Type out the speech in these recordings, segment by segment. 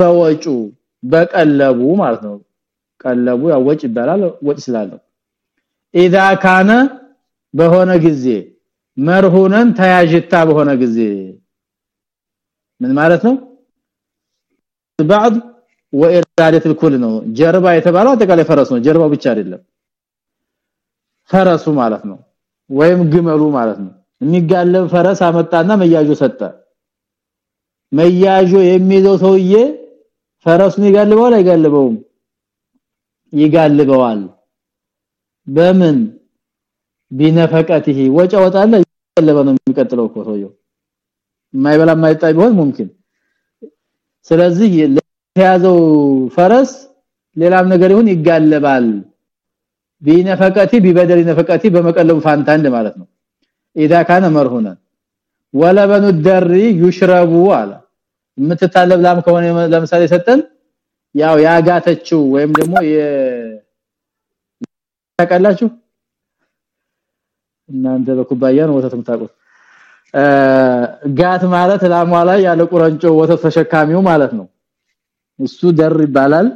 በወጩ በቀለቡ ማለት ነው ቀለቡ ያው ወጭ ይባላል ወጭ ስላለው اذا كان በሆነ ጊዜ መርሁነን ተያጅታ በሆነ ጊዜ ምን ማለት ነው بعض واراده الكل ነው ጀርባ የተባለው አጠቃላይ ፈረስ ነው ጀርባው ብቻ አይደለም ፈረሱ ማለት ነው ወይም ግመሉ ማለት ነው የሚጋለብ ፈረስ አመጣና መያጆ ሰጠ መያጆ የሚይዘው ሰውዬ ፈረሱን ይጋልበዋል አይጋልበውም? ይጋልበዋል። በምን? ቢነፈቀته ወጫ ይጋልበ ነው የሚቀጥለው እኮ ሰውየው። ማይበላ ማይጣይ ቢሆን ممكن ስለዚህ ለተያዘው ፈረስ ሌላም ነገር ይሁን ይጋለባል። ቢነፈቀቲ ቢበደል ነፈቀቲ በመቀለቡ ፋንታ እንደ ማለት ነው። اذا كان مرهونا ولبن الدر يشرب على የምትታለብ ላም ከሆነ ለምሳሌ ሰጠን ያው ያጋተችው ወይም ደግሞ የ ታቃላችሁ እናንተ በኩባያ ነው ወተት የምታውቁት ጋት ማለት ላሟ ላይ ያለ ቁረንጮ ወተት ተሸካሚው ማለት ነው እሱ ደር ይባላል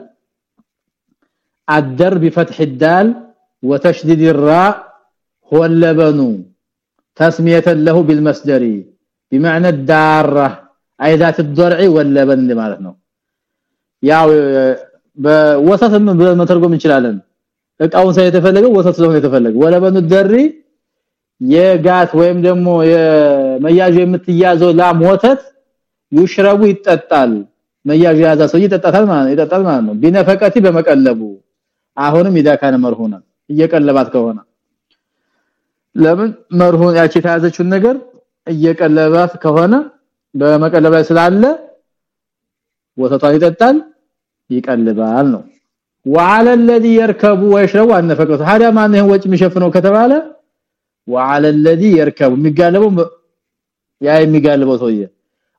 አደር بفتح الدال وتشديد الراء هو اللبن تسميه له بالمصدر بمعنى الداره اي ذات الضرع واللبن ማለት ነው ያው በወተት መተርጎም እንችላለን እቃውን ሳይ የተፈለገው ወተት ስለሆነ የተፈለገው ወለበኑ ደሪ የጋት ወይም ደግሞ የመያዥ የምትያዘው ላም ወተት ይሽረቡ ይጠጣል መያዥ ያዛ ሰው ይጠጣታል ማለት ይጠጣል ማለት ነው ቢነፈቀቲ በመቀለቡ አሁንም ይዳካነ መርሁና እየቀለባት ከሆነ ለምን መርሁን ያቺ ተያዘችውን ነገር እየቀለባት ከሆነ በመቀለብ ላይ ስላለ ወተቷን ይጠጣል ይቀልባል ነው وعلى الذي يركب ويشرب النفقه هذا ما ነው ወጭ የሚሸፍነው ከተባለ وعلى الذي يركب የሚጋለበው ያ የሚጋለበው ሰውዬ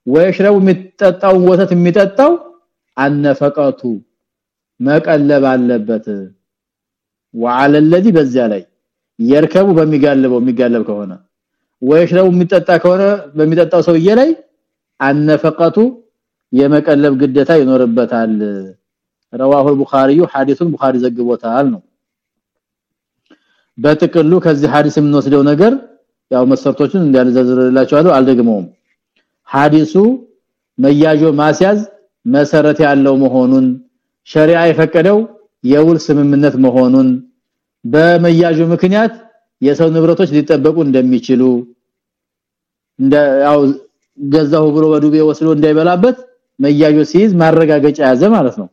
ወይሽረቡ የሚጠጣው ወተት የሚጠጣው አነፈቀቱ መቀለብ አለበት وعلى الذي በዚያ ላይ يركب በሚጋለበው የሚጋለብ ከሆነ ወይሽረቡ የሚጠጣ ከሆነ በሚጠጣው ሰውዬ ላይ አነፈቀቱ የመቀለብ ግዴታ ይኖርበታል رواه البخاري حديث البخاري ዘግቦታል ነው በጥቅሉ ከዚህ ሐዲስ የምንወስደው ነገር ያው መሰርቶችን እንዲያልዘዝርላችኋለሁ አልደግመውም ሐዲሱ መያጆ ማስያዝ መሰረት ያለው መሆኑን ሸሪዓ የፈቀደው የውል ስምምነት መሆኑን በመያጆ ምክንያት የሰው ንብረቶች ሊጠበቁ እንደሚችሉ እንደ ያው ገዛው ብሎ በዱቤ ወስዶ እንዳይበላበት መያጆ ሲይዝ ማረጋገጫ ያዘ ማለት ነው።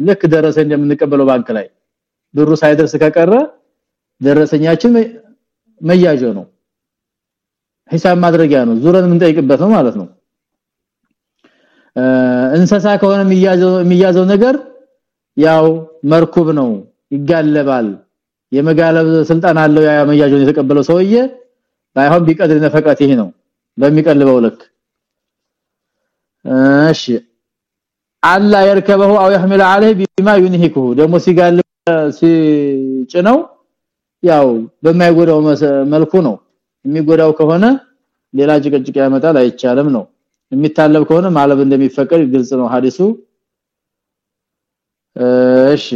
ልክ ደረሰ እንደምንቀበለው ባንክ ላይ ብሩ ሳይደርስ ከቀረ ደረሰኛችን መያጆ ነው። ሂሳብ ማድረጊያ ነው። ዙረን የምንጠይቅበት ነው ማለት ነው። እንሰሳ ከሆነ የሚያዘው ነገር ያው መርኩብ ነው ይጋለባል። የመጋለብ ስልጣን አለው ያ መያጆን የተቀበለው ሰውዬ ባይሆን ቢቀድር ነፈቃት ይሄ ነው በሚቀልበው ልክ እሺ አላ يركبه او يحمل عليه بما ينهكه ደሞ ሲጋል ሲጭነው ያው በማይጎዳው መልኩ ነው የሚጎዳው ከሆነ ሌላ ጭቅጭቅ ያመጣል አይቻልም ነው የሚታለብ ከሆነ ማለብ እንደሚፈቀድ ግልጽ ነው ሐዲሱ እሺ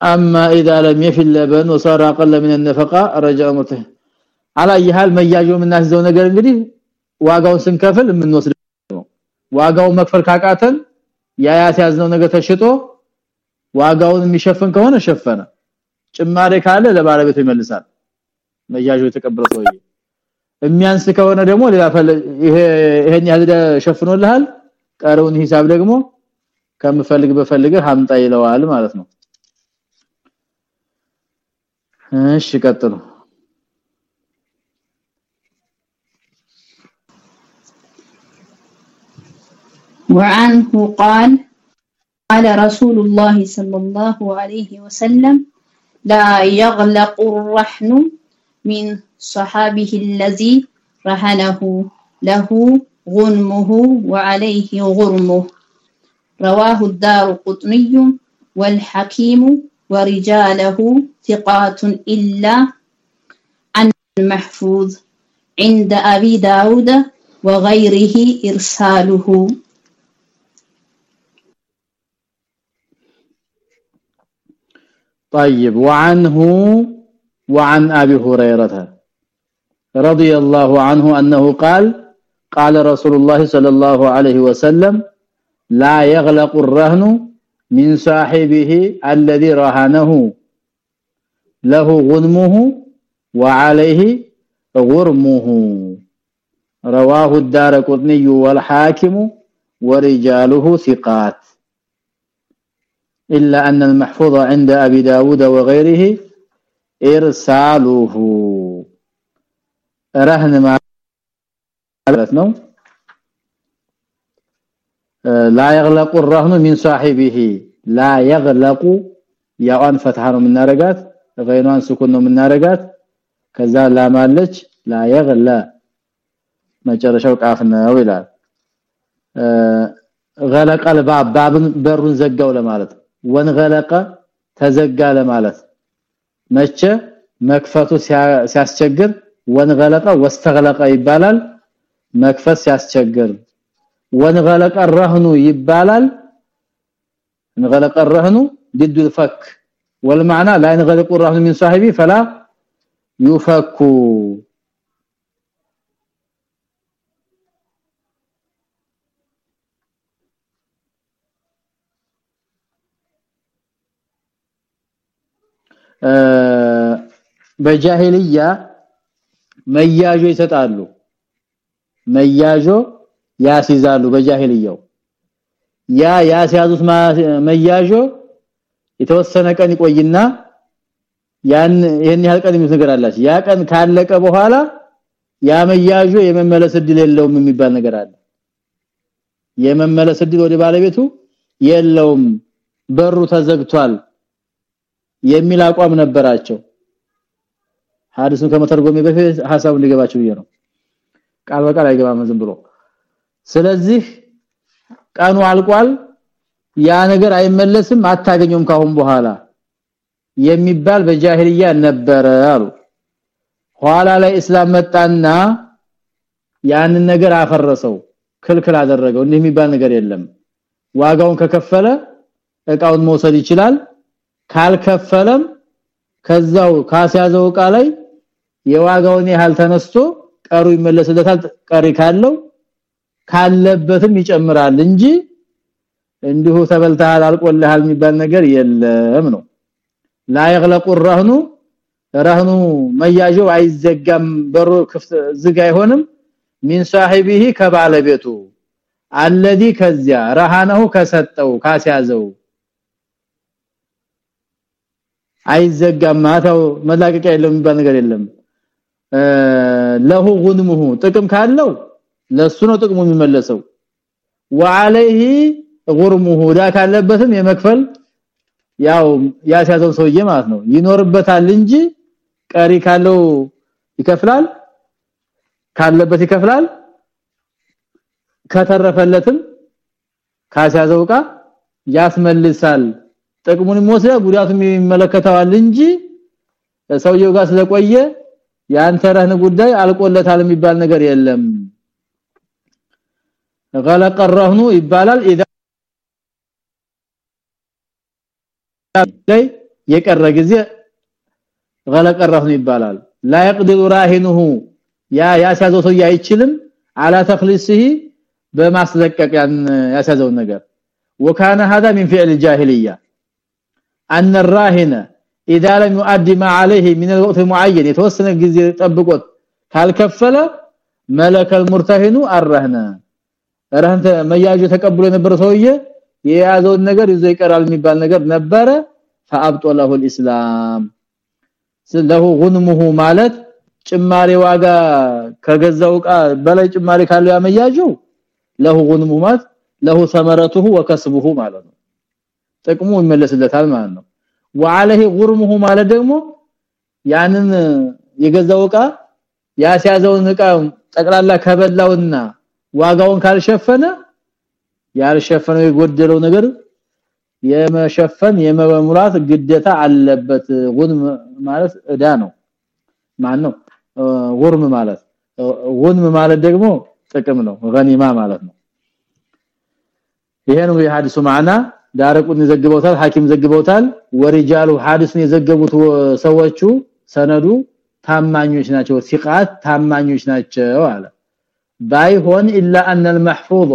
اما اذا لم يفل لبن وصار اقل من النفقه رجع مته على اي حال መያዡ የምናስዘው ነገር እንግዲህ ዋጋውን ስንከፍል የምንወስደው ዋጋውን መክፈል ካቃተን ያ ያስያዝነው ነገር ተሽጦ ዋጋውን የሚሸፍን ከሆነ ሸፈነ። ጭማሬ ካለ ለባለቤቱ ይመልሳል። መያዡ የተቀበለው ሰውዬ። የሚያንስ ከሆነ ደግሞ ሌላ ይሄ ይሄን ያህል ሸፍኖልሃል ቀረውን ሂሳብ ደግሞ ከምፈልግ በፈልገ ሀምጣ ይለዋል ማለት ነው። እሺ ቀጥሉ وعنه قال قال رسول الله صلى الله عليه وسلم لا يغلق الرحن من صحابه الذي رهنه له غنمه وعليه غرمه رواه الدار قطني والحكيم ورجاله ثقات إلا عن المحفوظ عند أبي داود وغيره إرساله. طيب وعنه وعن أبي هريرة رضي الله عنه أنه قال قال رسول الله صلى الله عليه وسلم لا يغلق الرهن من صاحبه الذي رهنه له غنمه وعليه غرمه. رواه الدارقطني والحاكم ورجاله ثقات. الا ان المحفوظ عند ابي داود وغيره ارساله رهن ما ነው لا يغلق الرهن من صاحبه لا يغلق ያዋን ፈትሐ ነው የምናረጋት غينዋን ስኩን ነው የምናረጋት ከዛ ላማለች ላ يغلى መጨረሻው ቃፍ ነው ይላል غلق الباب بابን በሩን ዘጋው ለማለት ነው ወንገለቀ ተዘጋ ለማለት መቼ መክፈቱ ሲያስቸግር ወንገለቀ ወስተገለቀ ይባላል መክፈት ሲያስቸግር ወንገለቀ الرهن ይባላል እንገለቀ الرهن ضد الفك والمعنى لا ينغلق الرهن من صاحبه فلا يفك በጃሂልያ መያዦ ይሰጣሉ። መያዦ ያስይዛሉ በጃሂልያው። ያ ያስያዙት መያዦ የተወሰነ ቀን ይቆይና ያን ይሄን ያህል ቀን ነገር አላች ያ ቀን ካለቀ በኋላ ያ መያዦ የመመለስ እድል የለውም የሚባል ነገር አለ። የመመለስ እድል ወደ ባለቤቱ የለውም። በሩ ተዘግቷል የሚል አቋም ነበራቸው። ሐዲሱን ከመተርጎሜ በፊት ሐሳቡን ሊገባቸው ይሄ ነው። ቃል በቃል አይገባም ዝም ብሎ። ስለዚህ ቀኑ አልቋል። ያ ነገር አይመለስም አታገኙም ካሁን በኋላ የሚባል በጃሂልያ ነበረ አሉ። ኋላ ላይ እስላም መጣና ያንን ነገር አፈረሰው ክልክል አደረገው። እንዲህ የሚባል ነገር የለም። ዋጋውን ከከፈለ እቃውን መውሰድ ይችላል ካልከፈለም ከዛው ካስያዘው እቃ ላይ የዋጋውን ያህል ተነስቶ ቀሩ ይመለስለታል ቀሪ ካለው ካለበትም ይጨምራል እንጂ እንዲሁ ተበልተሃል አልቆልሃል የሚባል ነገር የለም ነው ላ يغلق الرهن ረህኑ መያዦው አይዘጋም በሩ ክፍት ዝግ አይሆንም ሚን صاحبه ከባለቤቱ الذي ከዚያ ረሃነው ከሰጠው ካስያዘው አይዘጋም። ማታው መላቀቂያ የለም የሚባል ነገር የለም። ለሁ ጉንሙሁ ጥቅም ካለው ለሱ ነው ጥቅሙ የሚመለሰው። ወአለይሂ ጉርሙሁ ዳ ካለበትም የመክፈል ያው ያስያዘው ሰውዬ ማለት ነው። ይኖርበታል እንጂ ቀሪ ካለው ይከፍላል ካለበት ይከፍላል። ከተረፈለትም ካስያዘው ቃ ያስመልሳል ጥቅሙን ሞተ ጉዳቱም ይመለከተዋል እንጂ ሰውየው ጋር ስለቆየ ያንተ ረህን ጉዳይ አልቆለታል የሚባል ነገር የለም። غلق الرهن ይባላል። اذا ላይ የቀረ ጊዜ غلق الرهن ይባላል። لا يقدر راهنه ያ ያሳዘው ሰው አይችልም። على تخليصه በማስለቀቅ ያሳዘውን ነገር። وكان هذا من فعل الجاهليه ان الراهن اذا لم يؤدي ما عليه من الوقت المعين የተወሰነ ጊዜ ጠብቆት ካልከፈለ ملك المرتهن الرهن ረህንተ መያጁ ተቀብሎ የነበረ ሰውዬ የያዘውን ነገር ይዞ ይቀራል የሚባል ነገር ነበረ ፈአብጦ ለሁ الاسلام ስለሁ ጉንሙሁ ማለት ጭማሪ ዋጋ ከገዛው ቃ በላይ ጭማሪ ካለው ያመያጁ ለሁ ጉንሙሁ ማለት ለሁ ثمرته وكسبه ማለት ነው ጥቅሙ ይመለስለታል ማለት ነው وعليه غرمه ማለት ደግሞ ያንን የገዛው ቃ ያስያዘውን ቃ ጠቅላላ ከበላውና ዋጋውን ካልሸፈነ ያልሸፈነው የጎደለው ነገር የመሸፈን የመሙላት ግዴታ አለበት ጉንም ማለት እዳ ነው ማን ነው ጉርም ማለት ጉንም ማለት ደግሞ ጥቅም ነው ገኒማ ማለት ነው ይሄ ነው የሐዲሱ ማዕና ዳረቁን ይዘግበውታል ሐኪም ዘግበውታል ወሪጃሉ ሐዲስን የዘገቡት ሰዎቹ ሰነዱ ታማኞች ናቸው ሲቃት ታማኞች ናቸው አለ ባይሆን ኢላ ان المحفوظ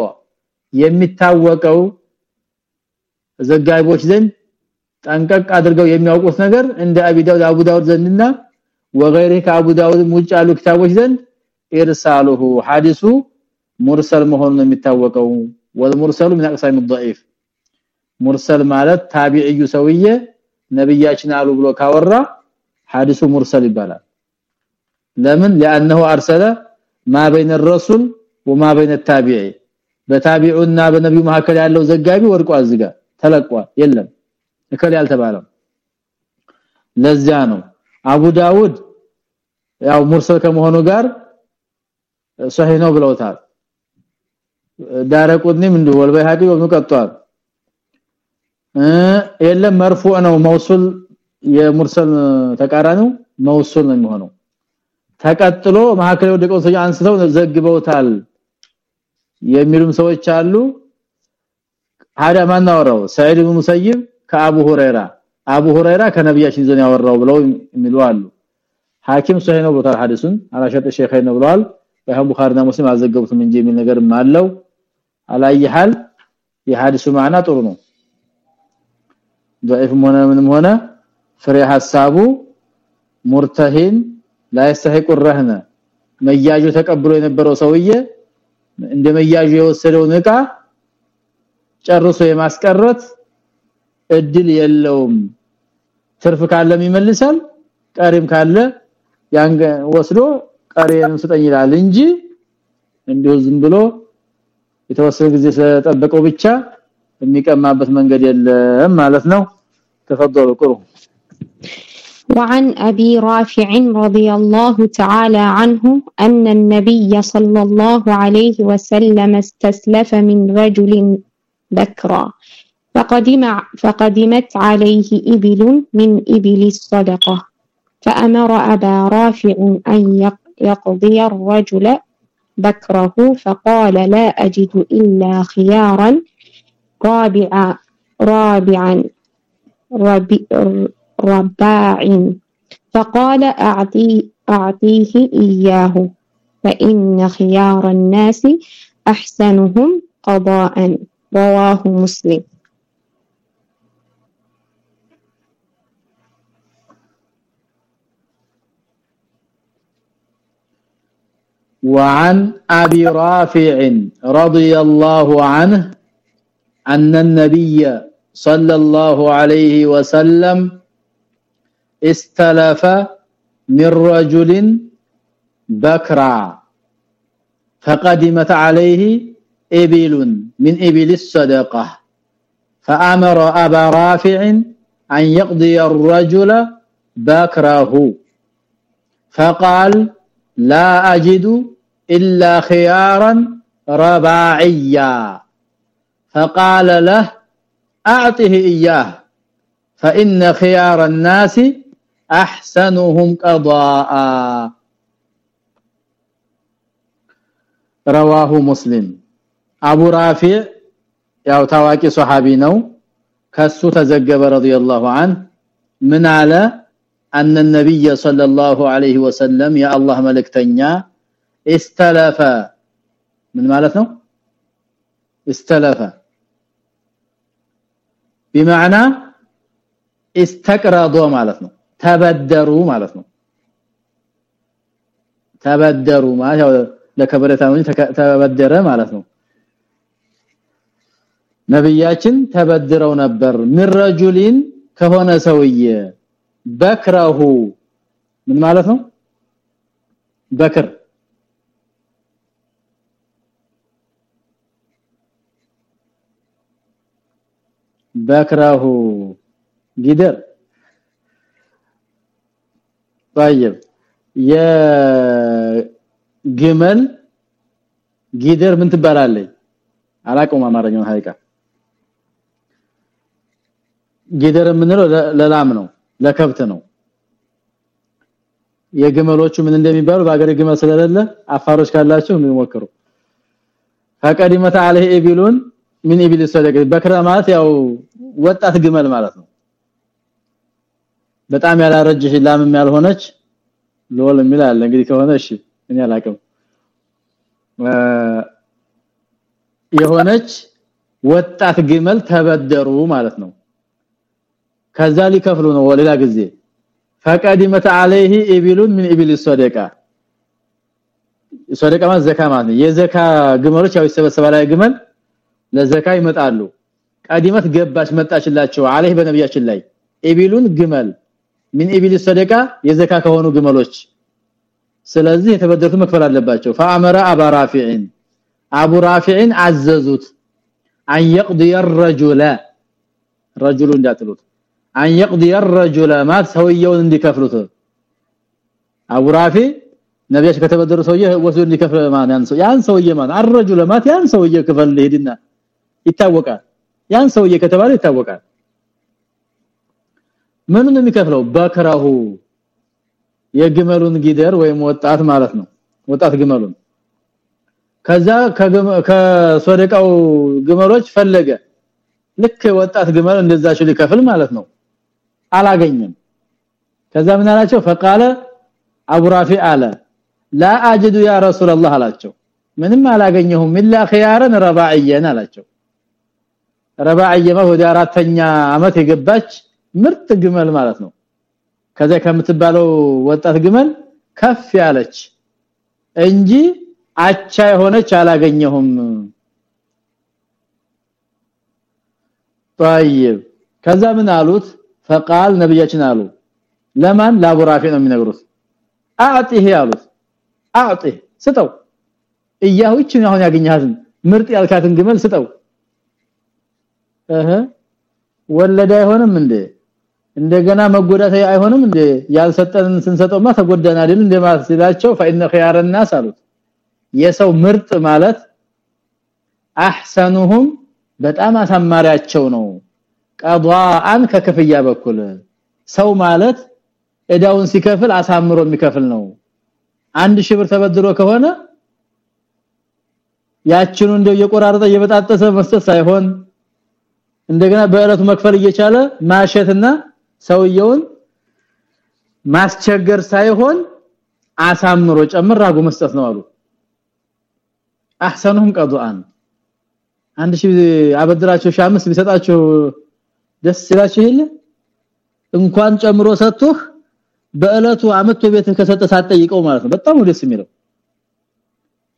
የሚታወቀው ዘጋቢዎች ዘንድ ጠንቀቅ አድርገው የሚያውቁት ነገር እንደ አቢ ዳውድ አቡ ዳውድ ዘንድና ወገይረ ከአቡ ዳውድ ውጭ ያሉ ክታቦች ዘንድ ኢርሳሉሁ ሐዲሱ ሙርሰል መሆኑን የሚታወቀው ወልሙርሰሉ من اقسام الضعيف ሙርሰል ማለት ታቢዒዩ ሰውዬ ነብያችን አሉ ብሎ ካወራ ሐዲሱ ሙርሰል ይባላል ለምን لانه ارسل ما بين الرسول وما بين التابعي በታቢዑና በነብዩ መካከል ያለው ዘጋቢ ወርቋ አዝጋ ተለቋል የለም እከል ያልተባለው ለዚያ ነው አቡ ዳውድ ያው ሙርሰል ከመሆኑ ጋር ሷሂህ ነው ብለውታል ዳረቁንም እንዲሁ ወልበይሃቂ ወብኑ ቀጥቷል የለም መርፉዕ ነው። መውሱል የሙርሰል ተቃራኒው መውሱል ነው የሚሆነው። ተቀጥሎ መሐከለ ወደቀው ሰው አንስተው ዘግበውታል የሚሉም ሰዎች አሉ። አዳ ማን አወራው ሰዒድ ኢብኑ ሙሰይብ ከአቡ ሁረይራ። አቡ ሁረይራ ከነብያችን ዘን ያወራው ብለው የሚሉ አሉ። ሐኪም ሶሂህ ነው ብለዋል ሐዲሱን። አላሸጥ ሸይኸይ ነው ብለዋል። ይሄ ቡኻሪና ሙስሊም አዘገቡትም እንጂ የሚል ነገርም አለው። አላየሃል የሐዲሱ ማዕና ጥሩ ነው ضعيف ሆነ ምንም ሆነ ፍሬ ሐሳቡ ሙርተሂን لا يستحق الرهن መያጁ ተቀብሎ የነበረው ሰውዬ እንደ መያጁ የወሰደውን እቃ ጨርሶ የማስቀረት እድል የለውም ትርፍ ካለም ይመልሳል ቀሪም ካለ ያን ወስዶ ቀሪንም ስጠኝ ይላል እንጂ እንዲሁ ዝም ብሎ የተወሰነ ጊዜ ስለጠበቀው ብቻ የሚቀማበት መንገድ የለም ማለት ነው። تفضلوا قروا وعن أبي رافع رضي الله تعالى عنه أن النبي صلى الله عليه وسلم استسلف من رجل بكرا فقدم فقدمت عليه إبل من إبل الصدقة فأمر أبا رافع أن يقضي الرجل بكره فقال لا أجد إلا خيارا رابعا رابعا رباع فقال أعطي أعطيه إياه فإن خيار الناس أحسنهم قضاء. رواه مسلم. وعن أبي رافع رضي الله عنه أن النبي صلى الله عليه وسلم استلف من رجل بكرا فقدمت عليه إبل من إبل الصدقة فأمر أبا رافع أن يقضي الرجل بكره فقال لا أجد إلا خيارا رباعيا. فقال له أعطه إياه فإن خيار الناس أحسنهم قضاء. رواه مسلم. أبو رافع ያው ታዋቂ ሱሐቢ ነው ከሱ ተዘገበ رضي الله عنه من على أن النبي صلى الله عليه وسلم يا الله ملكتኛ استلف. من ማለት ነው استلف. بمعنى استقرضوا ማለት ነው ተበደሩ ማለት ነው ተበደሩ ማለት ያው ለከበረታው ተበደረ ማለት ነው ነብያችን ተበድረው ነበር ምረጁሊን ከሆነ ሰውዬ በክረሁ ምን ማለት ነው በክር በክረሁ ጊደር طيب የግመል ጊደር ምን ትባላለች አላቀውም አማርኛው ሀይቃ ጊደር የምንለው ለላም ነው ለከብት ነው የግመሎቹ ምን እንደሚባሉ በአገር ግመል ስለሌለ አፋሮች ካላችሁ የሚሞክሩ ፈቀዲመተ አለህ ኢቢሉን ምን ኢቢል ሰደቀ በክራ ማለት ያው ወጣት ግመል ማለት ነው በጣም ያላረጀሽ ላምም ያልሆነች ሎል የሚል አለ እንግዲህ ከሆነ እሺ እኔ አላቅም የሆነች ወጣት ግመል ተበደሩ ማለት ነው ከዛ ሊከፍሉ ነው ወለላ ጊዜ ፈቀዲመት عليه ابل من ابل الصدقه ሰደቃ ማለት ዘካ ማለት የዘካ ግመሎች ያው ይሰበሰባል ግመል ለዘካ ይመጣሉ ቀዲመት ገባች መጣችላቸው عليه በነብያችን ላይ ኢቢሉን ግመል ምን ኢቢል ሰደቃ የዘካ ከሆኑ ግመሎች ስለዚህ የተበደሩት መክፈል አለባቸው فامر ابا رافع ابو رافع عززت ان يقضي الرجل رجل እንዳትሉት ان يقضي الرجل ما ሰውየውን እንዲከፍሉት አቡ ራፊ ነብያችን ከተበደሩ ሰውዬ ወስዶ እንዲከፍል ማን ያን ሰው ያን ሰውዬ ማን الرجل ማት ያን ሰውዬ ክፈል ሄድና ይታወቃል ያን ሰውዬ ከተባለ ይታወቃል ምኑን የሚከፍለው በክራሁ የግመሉን ጊደር ወይም ወጣት ማለት ነው ወጣት ግመሉን ከዛ ከሶደቃው ግመሎች ፈለገ ልክ ወጣት ግመል እንደዛቸው ሊከፍል ማለት ነው አላገኘም ከዛ ምን አላቸው فقال አቡ ራፊ አለ لا اجد يا رسول الله አላቸው ምንም አላገኘሁም ኢላ ኺያራን ረባዕየን አላቸው ረባዕየ ወደ አራተኛ አመት የገባች ምርጥ ግመል ማለት ነው ከዛ ከምትባለው ወጣት ግመል ከፍ ያለች እንጂ አቻ የሆነች አላገኘሁም طيب ከዛ ምን አሉት فقال ነብያችን አሉ ለማን ላቡራፊ ነው የሚነግሩት አጥህ ያሉት አጥህ ስጠው እያሁችን አሁን ያገኛትን ምርጥ ያልካትን ግመል ስጠው እህ ወለደ አይሆንም እንዴ እንደገና መጎዳት አይሆንም እንዴ ያልሰጠን ስንሰጠውማ ተጎዳና አይደል እንደማለት ሲላቸው فإن خيار الناس አሉት የሰው ምርጥ ማለት አህሰኑሁም በጣም አሳማሪያቸው ነው ቀዷአን ከክፍያ በኩል ሰው ማለት እዳውን ሲከፍል አሳምሮ የሚከፍል ነው አንድ ሺህ ብር ተበድሮ ከሆነ ያችኑ እንደው የቆራረጠ የበጣጠሰ መስጠት ሳይሆን እንደገና በእለቱ መክፈል እየቻለ ማሸትና ሰውየውን ማስቸገር ሳይሆን አሳምሮ ጨምር መስጠት ነው አሉ። አህሰኑም ቀዱአን። አንድ ሺህ አበድራቸው ሺህ አምስት ቢሰጣቸው ደስ ይላችሁ ይሄለ እንኳን ጨምሮ ሰጥቶህ በእለቱ አመት ቤት ከሰጠ ሳትጠይቀው ማለት ነው። በጣም ደስ የሚለው።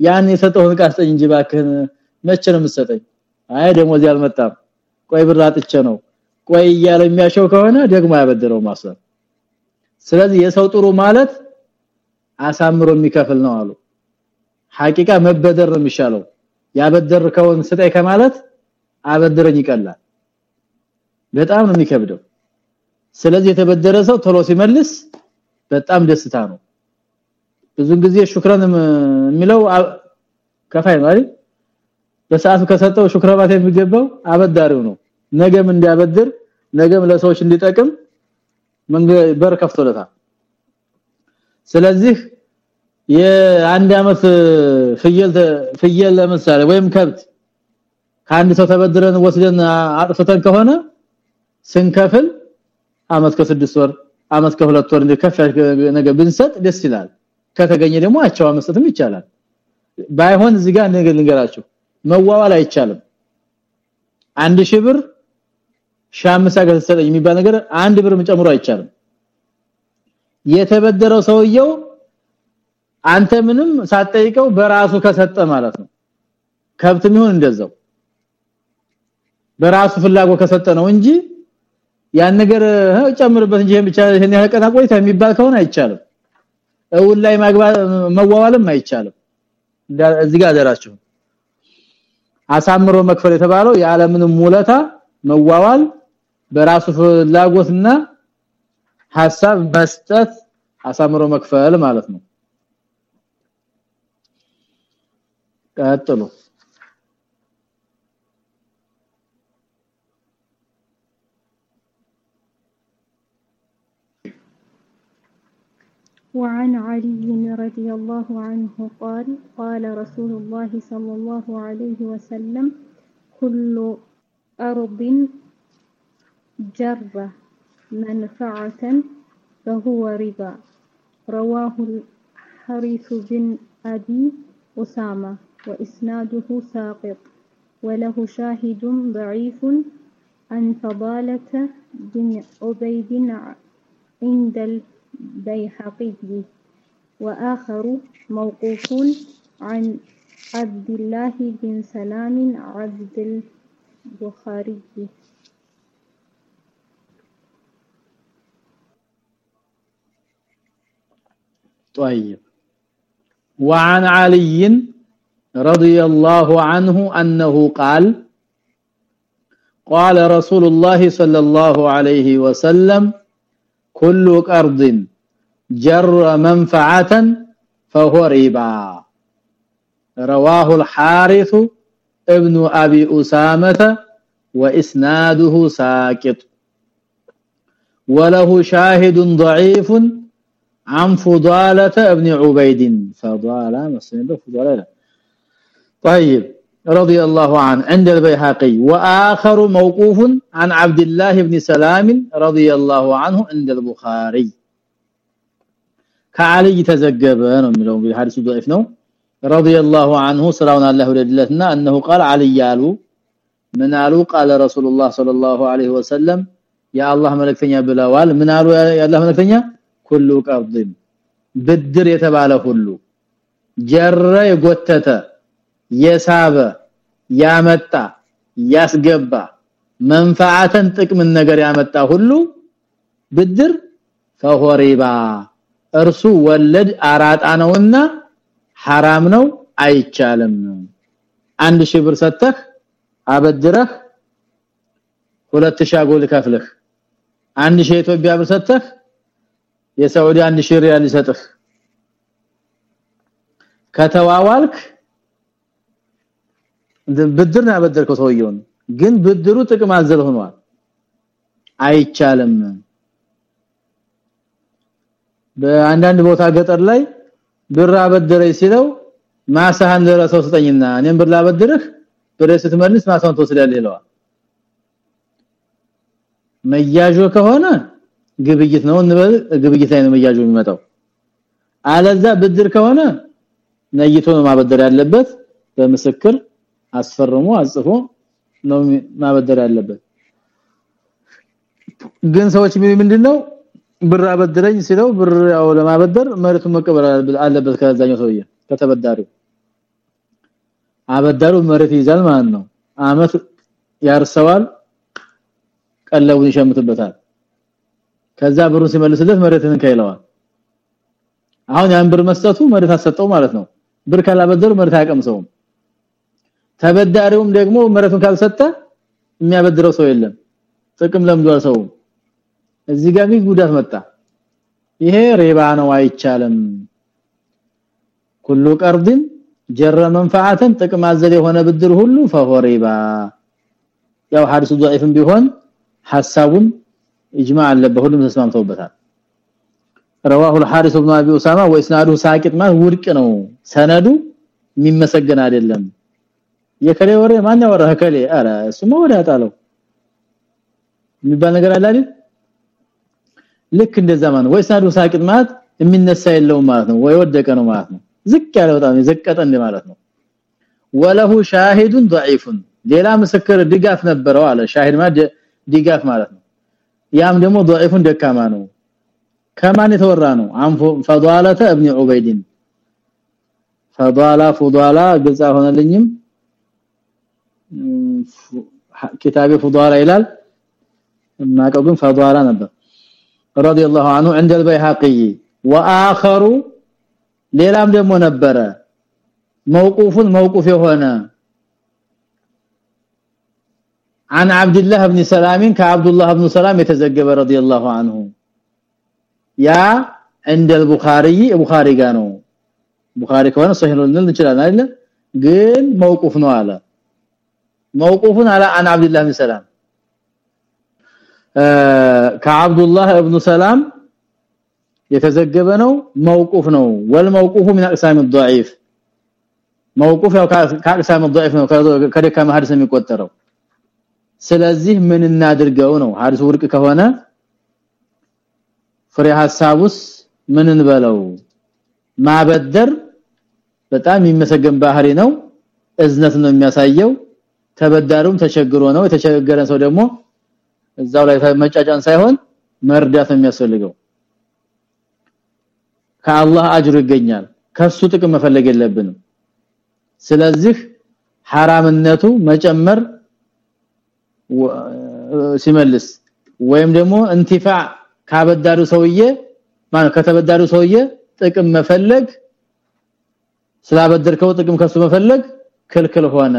ያን የሰጠውን ቃስጠኝ እንጂ ባክህን መቼ ነው የምትሰጠኝ? አይ ደሞዝ ያልመጣም ቆይ ብር አጥቼ ነው። ቆይ እያለ የሚያሸው ከሆነ ደግሞ ያበደረው ማሰብ። ስለዚህ የሰው ጥሩ ማለት አሳምሮ የሚከፍል ነው አሉ። ሐቂቃ መበደር ነው የሚሻለው። ያበደርከውን ስጠይ ከማለት አበድረኝ ይቀላል። በጣም ነው የሚከብደው። ስለዚህ የተበደረ ሰው ቶሎ ሲመልስ በጣም ደስታ ነው። ብዙን ጊዜ ሹክራን የሚለው ከፋይ ነው አይደል? በሰዓቱ ከሰጠው ሹክራባት የሚገባው አበዳሪው ነው ነገም እንዲያበድር ነገም ለሰዎች እንዲጠቅም በር ከፍቶለታል። ስለዚህ የአንድ አመት ፍየል ፍየል ለምሳሌ ወይም ከብት ከአንድ ሰው ተበድረን ወስደን አጥፍተን ከሆነ ስንከፍል አመት ከስድስት ወር አመት ከሁለት ወር እንደከፍ ነገ ብንሰጥ ደስ ይላል። ከተገኘ ደግሞ አቻው መስጠትም ይቻላል። ባይሆን እዚህ ጋር ነገር ልንገራችሁ መዋዋል አይቻልም። አንድ ሺህ ብር ሻምሳ ገሰለኝ የሚባል ነገር አንድ ብር መጨመሩ አይቻልም። የተበደረው ሰውየው አንተ ምንም ሳትጠይቀው በራሱ ከሰጠ ማለት ነው። ከብትም ይሁን እንደዛው በራሱ ፍላጎት ከሰጠ ነው እንጂ ያን ነገር ጨምርበት እንጂ ብቻ ይሄን ያቀና የሚባል ከሆነ አይቻልም። እውል ላይ መዋዋልም አይቻልም። እዚህ ጋር አደራችሁ። አሳምሮ መክፈል የተባለው የዓለምንም ሙለታ መዋዋል በራሱ ፍላጎትና ሐሳብ መስጠት አሳምሮ መክፈል ማለት ነው ቀጥሉ وعن علي رضي الله عنه قال قال رسول الله صلى الله عليه وسلم كل أرض جر منفعة فهو ربا رواه الحارث بن أبي أسامة وإسناده ساقط وله شاهد ضعيف عن فضالة بن عبيد عند البيهقي وآخر موقوف عن عبد الله بن سلام عبد البخاري. طيب. وعن علي رضي الله عنه أنه قال قال رسول الله صلى الله عليه وسلم كل قرض جر منفعة فهو ربا رواه الحارث ابن أبي أسامة وإسناده ساقط. وله شاهد ضعيف عن فضالة ابن عبيد. فضالة مسند فضالة. طيب رضي الله عنه عند البيهقي. وآخر موقوف عن عبد الله بن سلام رضي الله عنه عند البخاري. كعلي تزجب انه بالحديث ضعيف نو رضي الله عنه سلام الله رضينا انه قال علي يالو من قالوا قال رسول الله صلى الله عليه وسلم يا الله ملكتنيا بلوال من قالوا يا الله ملكتنيا كل قرض ብድር የተባለ ሁሉ ጀረ የጎተተ የሳበ ያመጣ ያስገባ መንፈዓተን ጥቅምን ነገር ያመጣ ሁሉ ብድር ፈሆሪባ እርሱ ወለድ አራጣ ነውና حرام ነው አይቻልም አንድ ሺህ ብር ሰተህ አበድረህ ሁለት ሺህ አጎል ከፍለህ አንድ ሺህ ኢትዮጵያ ብር ሰተህ የሳውዲ አንድ ሺህ ሪያል ይሰጥህ ከተዋዋልክ ብድር ነው ያበደርከው ሰውየውን። ግን ብድሩ ጥቅም አዘል ሆኗል። አይቻልም። በአንዳንድ ቦታ ገጠር ላይ ብር አበደረኝ ሲለው ማሳህን ለራስህ ስጠኝና እኔም ብር ላበድርህ ብር ስትመልስ ማሳውን ትወስዳለህ ይለዋል። መያዦ ከሆነ ግብይት ነው እንበል ግብይት ላይ ነው መያዦ የሚመጣው። አለዛ ብድር ከሆነ ነይቶ ነው ማበደር ያለበት በምስክር አስፈርሞ አጽፎ ነው ማበደር ያለበት። ግን ሰዎች ምንድነው? ብር አበድረኝ ሲለው ብር ያው ለማበደር መሬቱን መቀበል አለበት ከዛኛው ሰውዬ ከተበዳሪው። አበዳሩ መሬት ይዛል ማለት ነው። አመት ያርሰዋል ቀለቡን ይሸምትበታል ከዛ ብሩ ሲመልስለት መሬትን ከይለዋል አሁን ያን ብር መስጠቱ መሬት አሰጠው ማለት ነው። ብር ካላበደሩ መሬት አያቀምሰውም። ተበዳሪውም ደግሞ መሬቱን ካልሰጠ የሚያበድረው ሰው የለም። ጥቅም ለምዷል ሰው እዚህ ጋር ጉዳት መጣ። ይሄ ሬባ ነው አይቻለም ኩሉ ቀርድን ጀረ መንፈዓተን ጥቅም አዘል የሆነ ብድር ሁሉ ፈሆ ሪባ። ያው ሐዲሱ ضعيفም ቢሆን ሐሳቡን اجماع አለበት ሁሉም ተስማምተውበታል رواه الحارث بن ابي اسامه واسناده ساقط ما ውድቅ ነው ሰነዱ የሚመሰገን አይደለም የከሌ ወሬ ማን ያወራ ከሌ አረ እሱማ ወደ ያጣለው የሚባል ነገር አለ አይደል ልክ እንደዛ ማለት ወይ ሳዱ ሳቂጥ ማለት የሚነሳ የለውም ማለት ነው ወይ ወደቀ ነው ማለት ነው ዝቅ ያለ በጣም የዘቀጠ እንደ ማለት ነው ወለሁ ሻሂዱን ضعيف ሌላ ምስክር ድጋፍ ነበረው አለ ሻሂድ ማለት ድጋፍ ማለት ነው ያም ደግሞ ضعيفን ደካማ ነው ከማን የተወራ ነው አንፎ ፈضاله ابن عبيد فضاله فضاله ግልጽ ሆነልኝም كتابه فضاله ይላል እናቀው ግን ፈضاله ነበር رضي الله عنه عند البيهقي واخر ሌላም ደግሞ ነበረ موقوف موقوف የሆነ عن عبد الله بن سلام كعبد الله بن سلام يتزجب رضي الله عنه يا عند البخاري البخاري ጋር ነው ቡኻሪ ከሆነ ሶሂህ ነው ልንል እንችላለን አይደል ግን موقوف ነው አለ موقوف على عن عبد الله بن سلام ከአብዱላህ ኢብኑ ሰላም የተዘገበ ነው موقوف ነው والموقوف من اقسام الضعيف موقوف ያው ከአቅሳም الضعيف ነው ከደካማ ሐዲስ የሚቆጠረው ስለዚህ ምን እናድርገው ነው? ሐዲሱ ውድቅ ከሆነ ፍሬ ሐሳቡስ ምን እንበለው? ማበደር በጣም የሚመሰገን ባህሪ ነው። እዝነት ነው የሚያሳየው። ተበዳሩም ተቸግሮ ነው። የተቸገረን ሰው ደግሞ እዛው ላይ መጫጫን ሳይሆን መርዳት ነው የሚያስፈልገው። ከአላህ አጅር ይገኛል። ከሱ ጥቅም መፈለግ የለብንም። ስለዚህ ሐራምነቱ መጨመር ሲመልስ ወይም ደግሞ እንቲፋዕ ካበዳሩ ሰውዬ ማለት ከተበዳሩ ሰውዬ ጥቅም መፈለግ ስላበደርከው ጥቅም ከሱ መፈለግ ክልክል ሆነ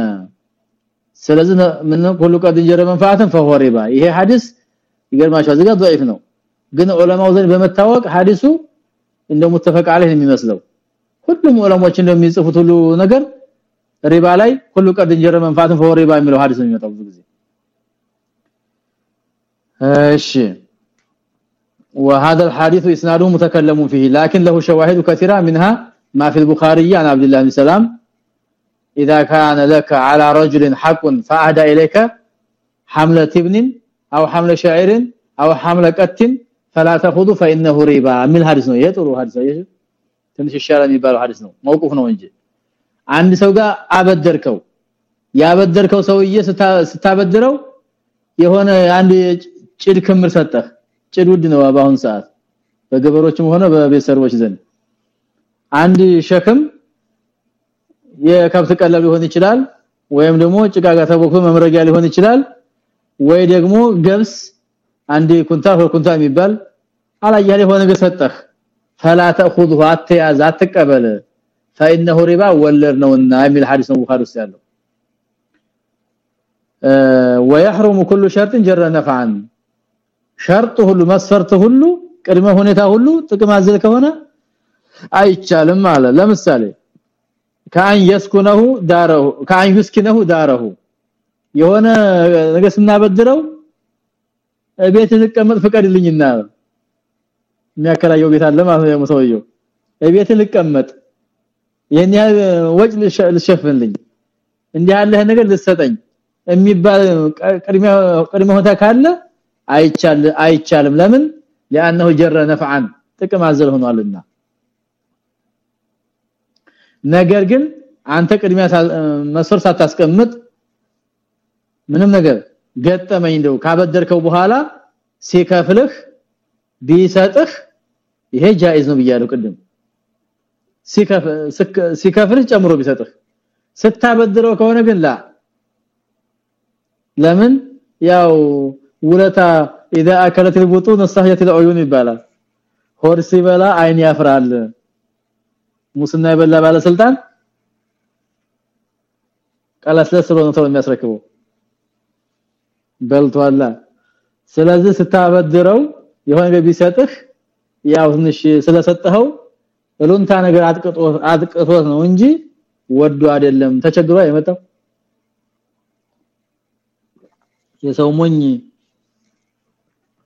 ስለዚህ ምን ሁሉ ቀድ እንጀረ መንፋዓትን ፈወሪባ ይሄ ሐዲስ ይገርማችኋል እዚህ ጋር ضعيف ነው ግን ዑለማው ዘንድ በመታወቅ ሐዲሱ እንደ ሙተፈቅ አለህ የሚመስለው ሁሉም ዑለሞች እንደሚጽፉት ሁሉ ነገር ሪባ ላይ ሁሉ ቀድ እንጀረ መንፋዓትን ፈወሪባ የሚለው ሐዲስ ነው የሚመጣው ብዙ ጊዜ እሺ وهذا الحديث اسناده متكلم فيه لكن له شواهد كثيره منها ما في البخاري عن عبد الله بن سلام اذا كان لك على رجل حق فاهدى اليك حمله ابن او حمل شعير او حمل قت فلا تاخذ فانه ربا من حديث ነው የጥሩ ሐዲስ ነው ትንሽ ይሻላል የሚባለው ሐዲስ ነው መውቁፍ ነው እንጂ አንድ ሰው ጋር አበደርከው ያበደርከው ሰውዬ ስታበድረው የሆነ አንድ ጭድ ክምር ሰጠህ ጭድ ውድ ነው በአሁን ሰዓት በገበሮችም ሆነ በቤተሰቦች ዘንድ አንድ ሸክም የከብት ቀለብ ሊሆን ይችላል ወይም ደግሞ ጭቃ ጋር ተቦክቶ መምረጊያ ሊሆን ይችላል ወይ ደግሞ ገብስ አንድ ኩንታ ኩንታ የሚባል አላየህ የሆነ ነገር ሰጠህ فلا تاخذه አትያዝ አትቀበል فانه ربا ወለድ ነውና የሚል ሐዲስ ነው ቡኻሪ ውስጥ ያለው ويحرم كل شرط جر نفعا ሸርጥ ሁሉ መስፈርት ሁሉ ቅድመ ሁኔታ ሁሉ ጥቅም አዘል ከሆነ አይቻልም አለ። ለምሳሌ ከአን የስኩነሁ ዳረሁ ከአን ይስኪነሁ ዳረሁ። የሆነ ነገር ስናበድረው ቤት ልቀመጥ ፍቀድልኝና የሚያከራየው ቤት አለ ማለት ነው ሰውየው። ቤት ልቀመጥ የኛ ወጭ ልሸፍንልኝ እንዲህ ነገር ልሰጠኝ የሚባል ቅድሚያ ቅድሚያ ሆታ ካለ አይቻል አይቻልም ለምን لانه جر نفعا ጥቅም አዘል ሆኗልና ነገር ግን አንተ ቅድሚያ መስፈር ሳታስቀምጥ ምንም ነገር ገጠመኝ እንደው ካበደርከው በኋላ ሲከፍልህ ቢሰጥህ ይሄ ጃይዝ ነው ብያለሁ ቅድም ሲከፍልህ ጨምሮ ቢሰጥህ ስታበድረው ከሆነ ግን ላ ለምን ያው ውለታ اذا اكلت البطون صحيت العيون ይባላል ሆድ ሲበላ አይን ያፍራል ሙስና የበላ ባለስልጣን ቀለስለስ ብሎ ነው የሚያስረክበው በልቷላ ስለዚህ ስታበድረው የሆነ ነገር ቢሰጥህ ያው ትንሽ ስለሰጠኸው ሩንታ ነገር አጥቅጦ አጥቅቶት ነው እንጂ ወዶ አይደለም ተቸግሮ የመጣው የሰው ሞኝ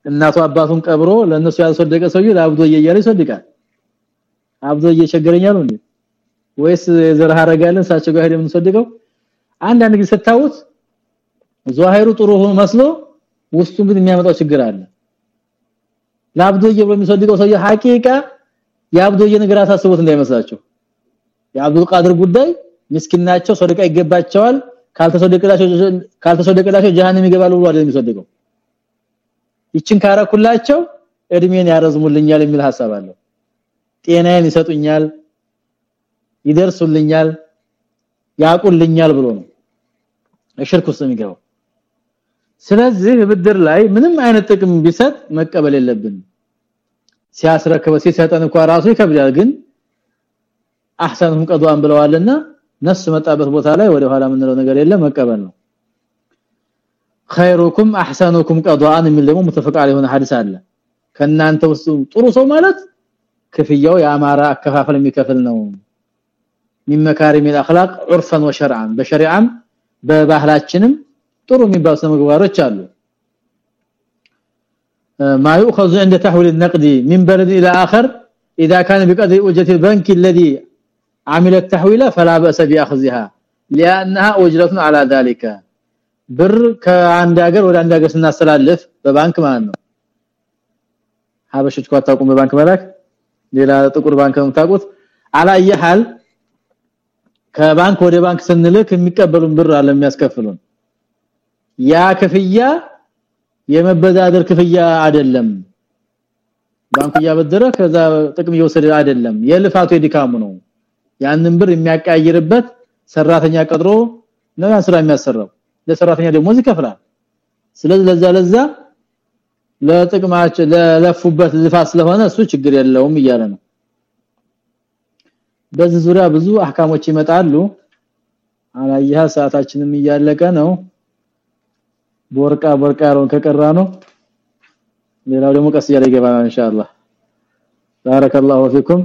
እናቱ አባቱን ቀብሮ ለነሱ ያልሰደቀ ሰውዬ ለአብዶ እየያለ ይሰድቃል። አብዶ እየቸገረኛል እንዴ? ወይስ ዘር ሐረጋለን ሳቸው ጋር ሄደን ሰደቀው አንዳንድ ጊዜ ስታውት ዛሂሩ ጥሩ ሆኖ መስሎ ውስጡ ግን የሚያመጣው ችግር አለ። ለአብዶዬ በሚሰድቀው ሰውዬ ሐቂቃ የአብዶዬ ነገር አሳስቦት እንዳይመስላቸው። የአብዱል ቃድር ጉዳይ ምስኪናቸው ሰደቃ ይገባቸዋል። ካልተሰደቀላቸው ካልተሰደቀላቸው ጀሃነም ይገባሉ ብሎ አይደል የሚሰደቀው ይችን ካረኩላቸው እድሜን ያረዝሙልኛል የሚል ሐሳብ አለው። ጤናዬን ይሰጡኛል ይደርሱልኛል ያቁልኛል ብሎ ነው እሽርክ ውስጥ የሚገባው። ስለዚህ ብድር ላይ ምንም አይነት ጥቅም ቢሰጥ መቀበል የለብን ሲያስረከበ ሲሰጠን እንኳን ራሱ ይከብዳል ግን አህሰኑም ቀዷን ብለዋልና ነፍስ መጣበት ቦታ ላይ ወደ ኋላ ምንለው ነገር የለም መቀበል ነው خيركم احسنكم قضاء የሚል ደግሞ متفق عليه የሆነ ሐዲስ አለ ከናንተ ውስጥ ጥሩ ሰው ማለት ክፍያው ያማረ አከፋፈል የሚከፍል ነው من مكارم الاخلاق عرفا وشرعا በሸሪዓም በባህላችንም ጥሩ የሚባሉ ስነምግባሮች አሉ ما يؤخذ عند تحويل النقد من بلد الى اخر اذا كان بقدر اجره البنك الذي عمل التحويل فلا باس باخذها لانها اجره على ذلك ብር ከአንድ ሀገር ወደ አንድ ሀገር ስናስተላልፍ በባንክ ማለት ነው። ሀበሾች ቋጣቁም በባንክ መላክ? ሌላ ጥቁር ባንክ ነው የምታውቁት? አላየሃል? ከባንክ ወደ ባንክ ስንልክ የሚቀበሉን ብር አለ የሚያስከፍሉን። ያ ክፍያ የመበዳደር ክፍያ አይደለም። ባንኩ ያበደረ ከዛ ጥቅም እየወሰደ አይደለም። የልፋቱ የድካሙ ነው። ያንን ብር የሚያቀያይርበት ሰራተኛ ቀጥሮ ነው ያን ስራ የሚያሰራው ለሰራተኛ ደሞዝ ይከፍላል። ስለዚህ ለዛ ለዛ ለጥቅማቸው ለለፉበት ልፋት ስለሆነ እሱ ችግር የለውም እያለ ነው። በዚህ ዙሪያ ብዙ አህካሞች ይመጣሉ። አላየህ ሰዓታችንም እያለቀ ነው። ቦርቃ ቦርቃ ያለውን ከቀራ ነው። ሌላው ደግሞ ቀስ እያለ ይገባል ኢንሻአላህ። ባረከላሁ ፊኩም